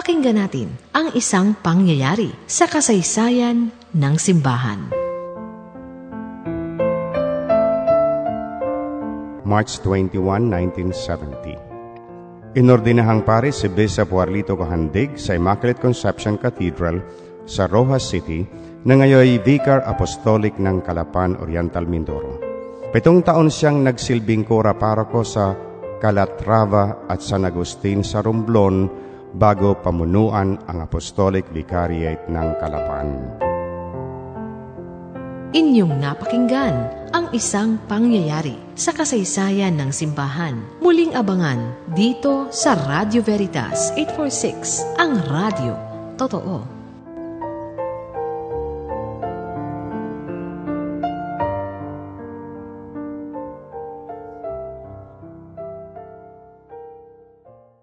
Pakinggan natin ang isang pangyayari sa kasaysayan ng simbahan. March 21, 1970 Inordinahang pare si Bishop Warlito Kahandig sa Immaculate Conception Cathedral sa Rojas City na ngayon Vicar Apostolic ng Calapan, Oriental Mindoro. Pitong taon siyang nagsilbing kora paroko sa Calatrava at San Agustin sa Romblon bago pamunuan ang Apostolic Vicariate ng Calapan. Inyong napakinggan ang isang pangyayari sa kasaysayan ng simbahan. Muling abangan dito sa Radio Veritas 846, ang radio. Totoo.